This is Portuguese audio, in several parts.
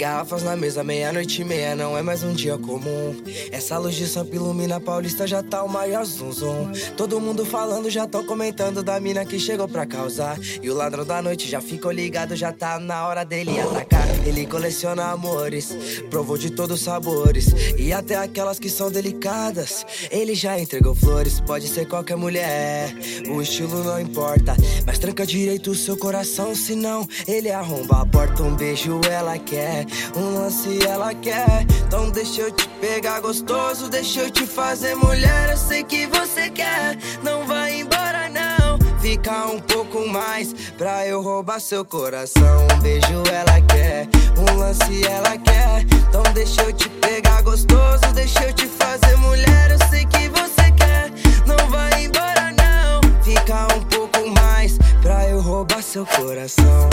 Garrafas na mesa, meia-noite e meia, não é mais um dia comum. Essa luz de Sampa ilumina Paulista, já tá o maior zum. Todo mundo falando, já tão comentando da mina que chegou pra causar. E o ladrão da noite já ficou ligado, já tá na hora dele atacar. Ele coleciona amores, provou de todos os sabores. E até aquelas que são delicadas. Ele já entregou flores, pode ser qualquer mulher. O estilo não importa, mas tranca direito o seu coração, senão ele arromba a porta. Um beijo ela quer. Um lance ela quer. Então deixa eu te pegar gostoso, deixa eu te fazer mulher. Eu sei que você quer, não vai embora não. Fica um pouco mais pra eu roubar seu coração. Um beijo ela quer, um lance ela quer. Então deixa eu te pegar gostoso, deixa eu te fazer mulher. Eu sei que você quer, não vai embora não. Fica um pouco mais pra eu roubar seu coração.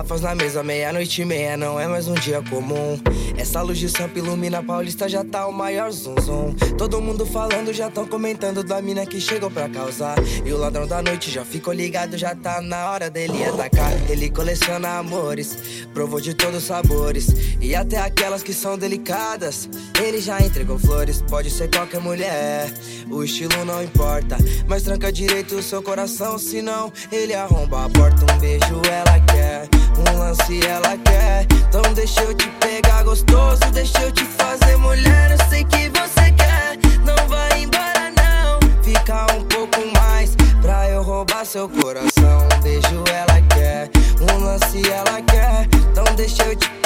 Garrafas na mesa, meia-noite e meia, não é mais um dia comum. Essa luz de Sampa ilumina Paulista, já tá o maior zum. Todo mundo falando, já tão comentando da mina que chegou pra causar. E o ladrão da noite já ficou ligado, já tá na hora dele atacar. Ele coleciona amores, provou de todos os sabores. E até aquelas que são delicadas. Ele já entregou flores, pode ser qualquer mulher. O estilo não importa, mas tranca direito o seu coração, senão ele arromba a porta. Um beijo ela quer. Seu coração. Um beijo ela quer, um lance ela quer. Então deixa eu te